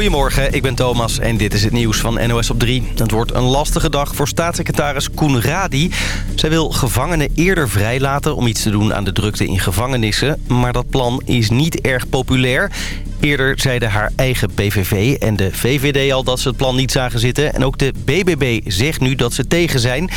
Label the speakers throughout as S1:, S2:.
S1: Goedemorgen, ik ben Thomas en dit is het nieuws van NOS op 3. Het wordt een lastige dag voor staatssecretaris Koen Radi. Zij wil gevangenen eerder vrijlaten om iets te doen aan de drukte in gevangenissen. Maar dat plan is niet erg populair. Eerder zeiden haar eigen PVV en de VVD al dat ze het plan niet zagen zitten. En ook de BBB zegt nu dat ze tegen zijn.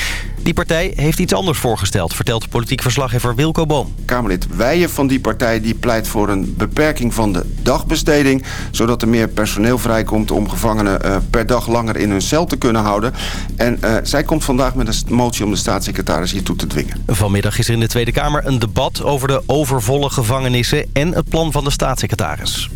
S1: Die partij heeft iets anders voorgesteld, vertelt politiek verslaggever Wilco Boom.
S2: Kamerlid Weijen van die partij die pleit voor een beperking van de dagbesteding... zodat er meer personeel vrijkomt om gevangenen eh, per dag langer in hun cel te kunnen houden. En eh, zij komt vandaag met een motie om de staatssecretaris hiertoe te dwingen.
S1: Vanmiddag is er in de Tweede Kamer een debat over de overvolle gevangenissen... en het plan van de staatssecretaris.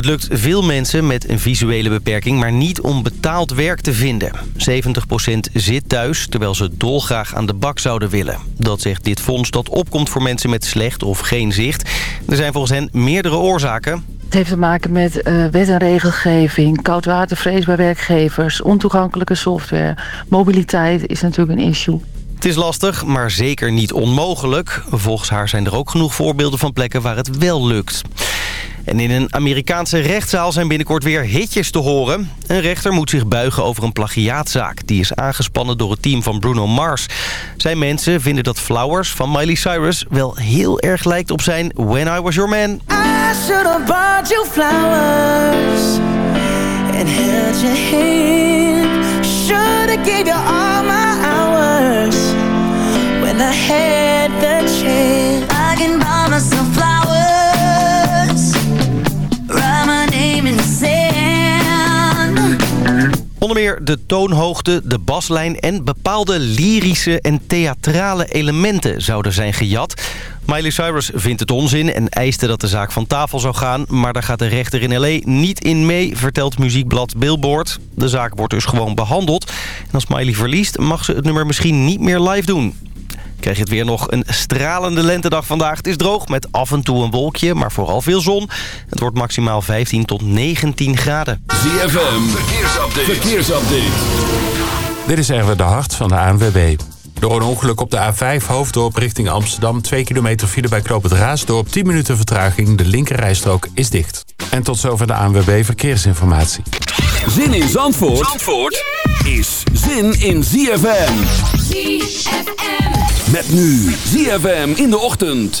S1: Het lukt veel mensen met een visuele beperking, maar niet om betaald werk te vinden. 70% zit thuis, terwijl ze dolgraag aan de bak zouden willen. Dat zegt dit fonds dat opkomt voor mensen met slecht of geen zicht. Er zijn volgens hen meerdere oorzaken.
S3: Het heeft te maken met eh, wet en regelgeving, koudwatervrees bij werkgevers, ontoegankelijke software. Mobiliteit is natuurlijk een issue.
S1: Het is lastig, maar zeker niet onmogelijk. Volgens haar zijn er ook genoeg voorbeelden van plekken waar het wel lukt. En in een Amerikaanse rechtszaal zijn binnenkort weer hitjes te horen. Een rechter moet zich buigen over een plagiaatzaak. Die is aangespannen door het team van Bruno Mars. Zijn mensen vinden dat Flowers van Miley Cyrus wel heel erg lijkt op zijn When I Was Your Man. I should have bought you flowers and held Should have gave all my hours when I had I can myself meer de toonhoogte, de baslijn en bepaalde lyrische en theatrale elementen zouden zijn gejat. Miley Cyrus vindt het onzin en eiste dat de zaak van tafel zou gaan. Maar daar gaat de rechter in L.A. niet in mee, vertelt muziekblad Billboard. De zaak wordt dus gewoon behandeld. En als Miley verliest mag ze het nummer misschien niet meer live doen. Krijg je het weer nog een stralende lentedag vandaag. Het is droog met af en toe een wolkje, maar vooral veel zon. Het wordt maximaal 15 tot 19 graden.
S4: ZFM, verkeersupdate. verkeersupdate.
S5: Dit is even de hart van de ANWB. Door een ongeluk op de A5 Hoofddorp richting Amsterdam... 2 kilometer file bij Knoop het Raasdorp, 10 minuten vertraging. De linkerrijstrook is dicht. En tot zover de ANWB Verkeersinformatie.
S4: Zin in Zandvoort, Zandvoort is zin in ZFM. ZFM. Met nu ZFM in de ochtend.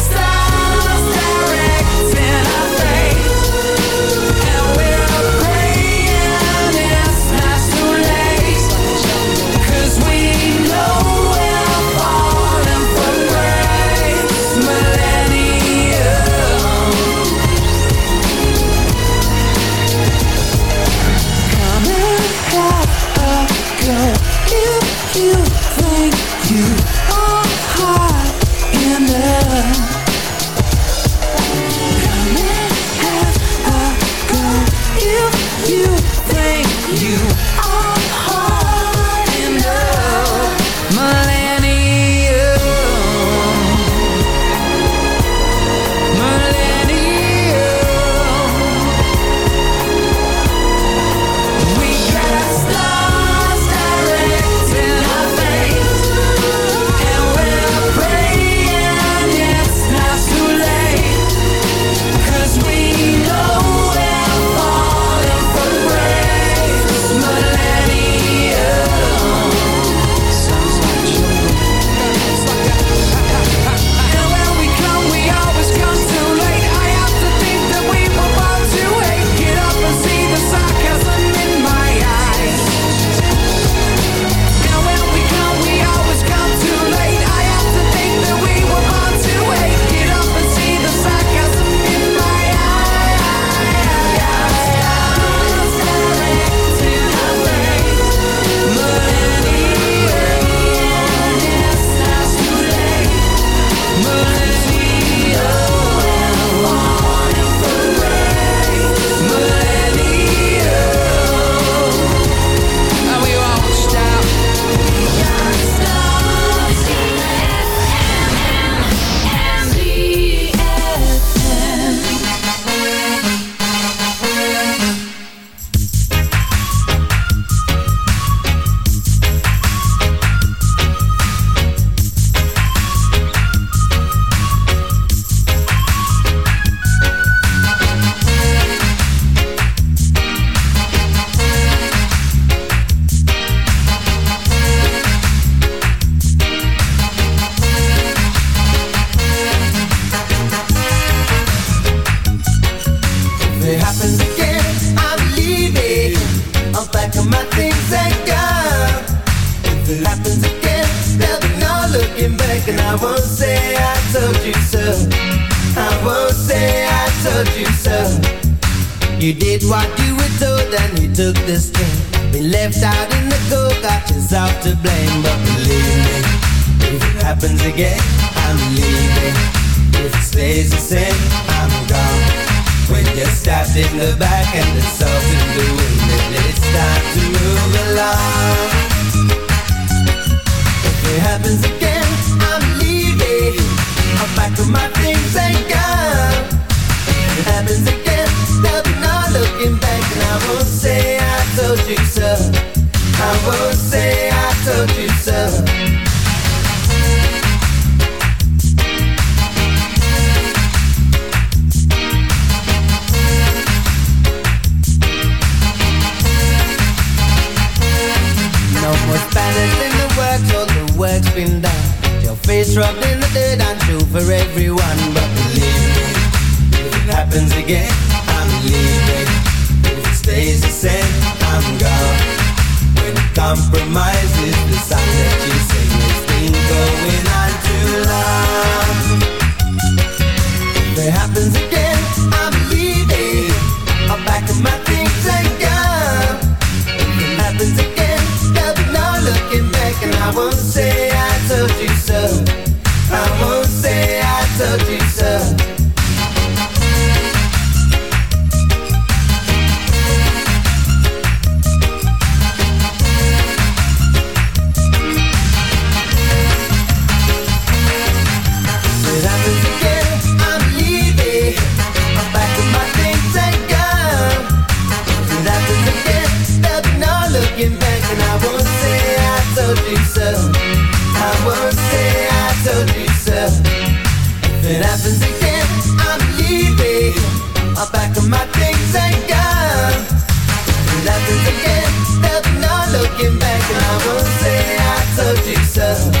S6: sin, I'm gone. When you're stabbed in the back and the salt in the women, it's time to move along. If it happens again, I'm leaving. i am pack up my things and gone. If it happens again, there'll be no looking back, and I won't say I told you so. I won't been done Your face rubbed in the dirt and true for everyone But believe me, if it happens again, I'm leaving If it stays the same, I'm gone When it compromises the sign that you say It's been going on too long If it happens again, I'm leaving i am pack up my things and gone. If it happens again, there'll be no looking back And I won't I will say I told you so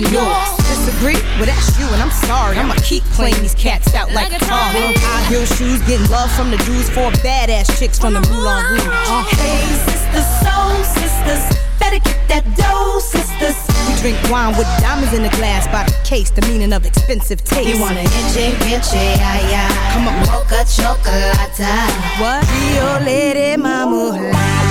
S7: been yours. Disagree? Well, that's you, and I'm sorry. I'ma keep playing these cats out like a car. High heel shoes, getting love from the dudes, four badass chicks from the Moulin Rouge. Uh.
S8: Hey, sisters, soul sisters, better get that dough, sisters.
S9: We drink wine with diamonds in the glass by the case, the meaning of expensive taste.
S10: You wanna enche, enche, ay,
S9: Come on.
S10: Mocha chocolata.
S9: What? Rio Lady Mama.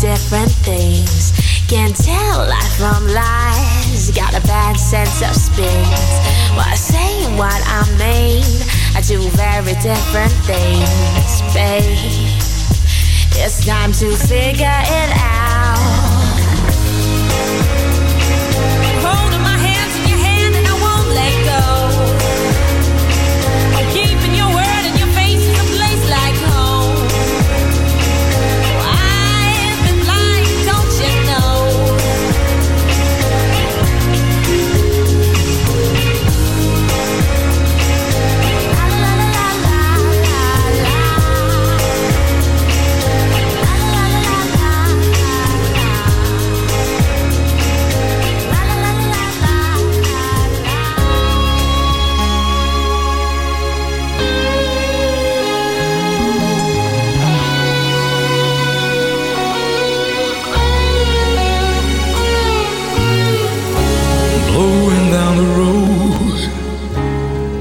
S9: different things. Can tell life from lies. Got a bad sense of spins. While say saying what I mean, I do very different things, babe. It's time to figure it out.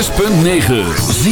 S11: 106.9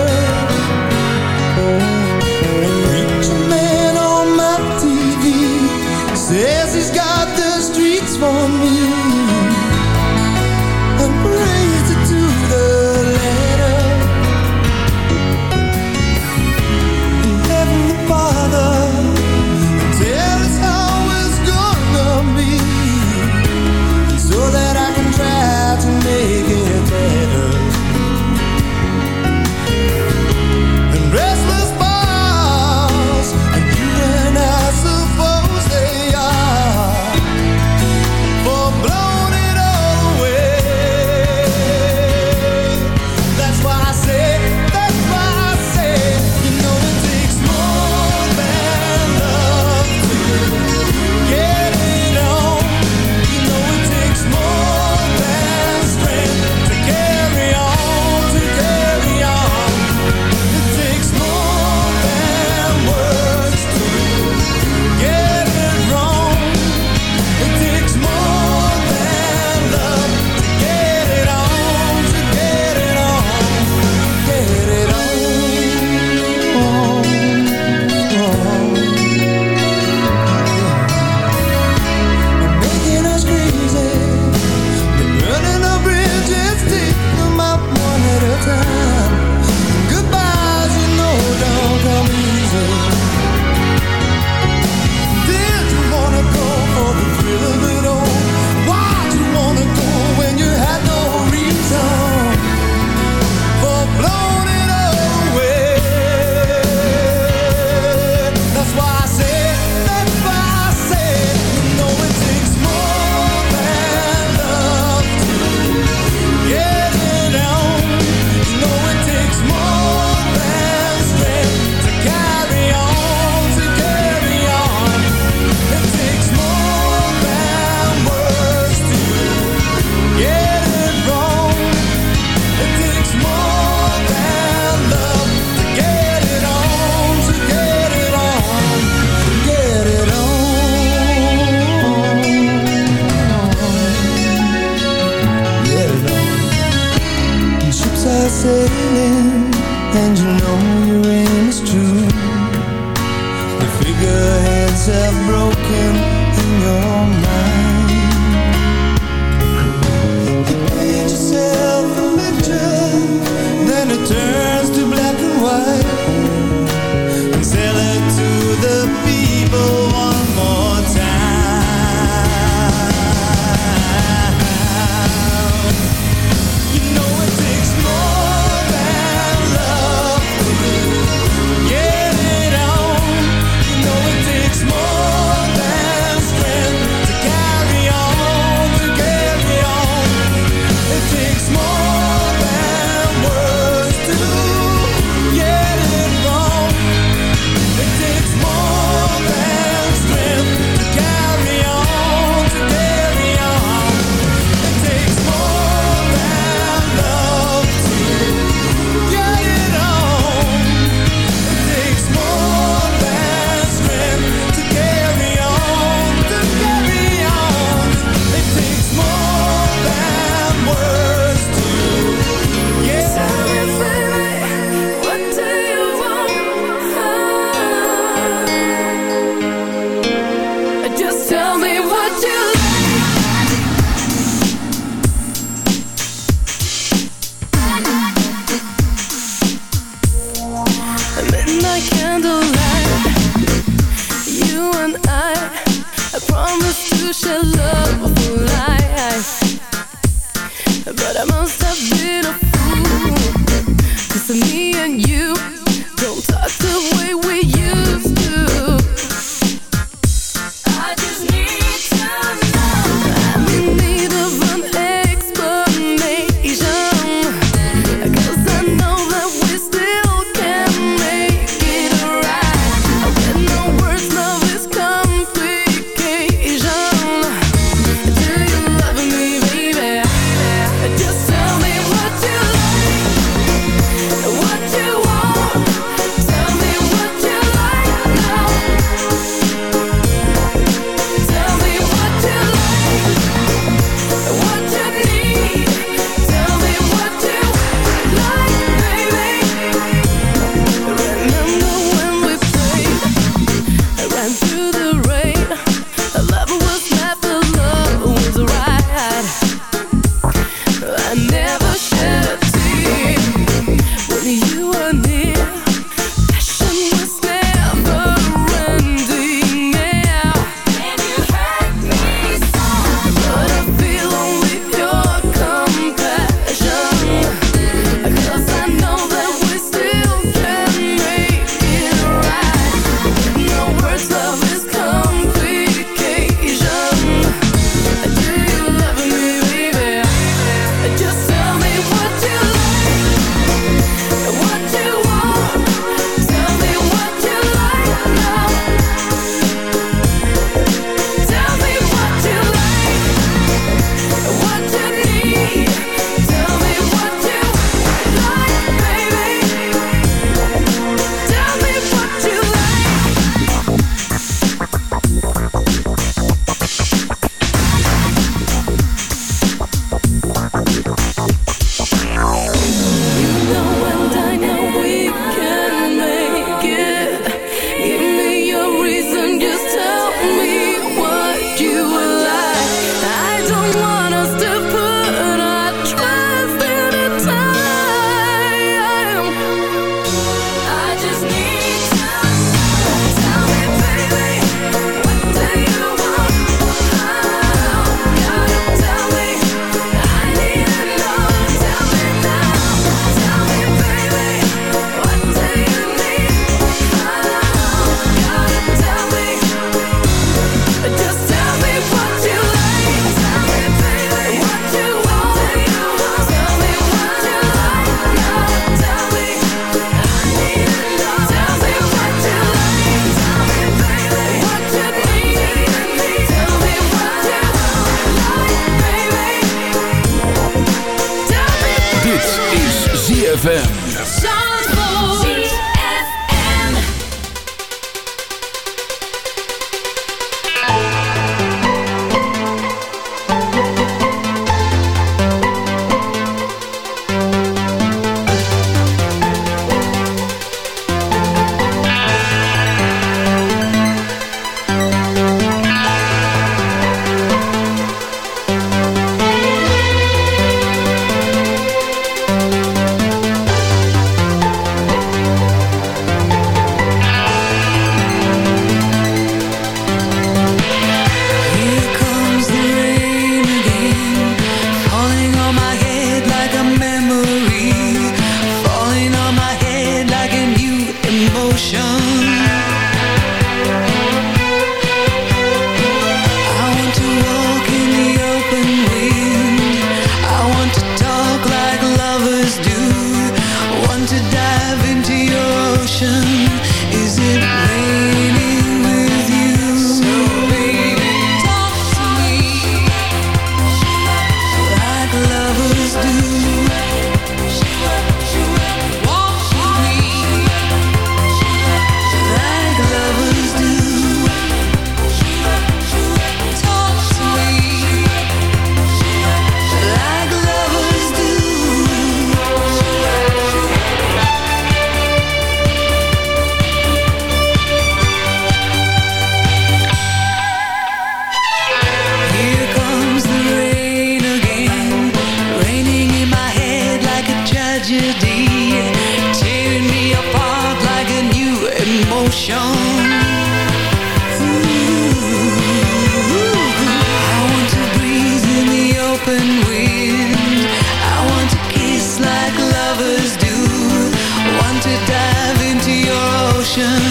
S12: ocean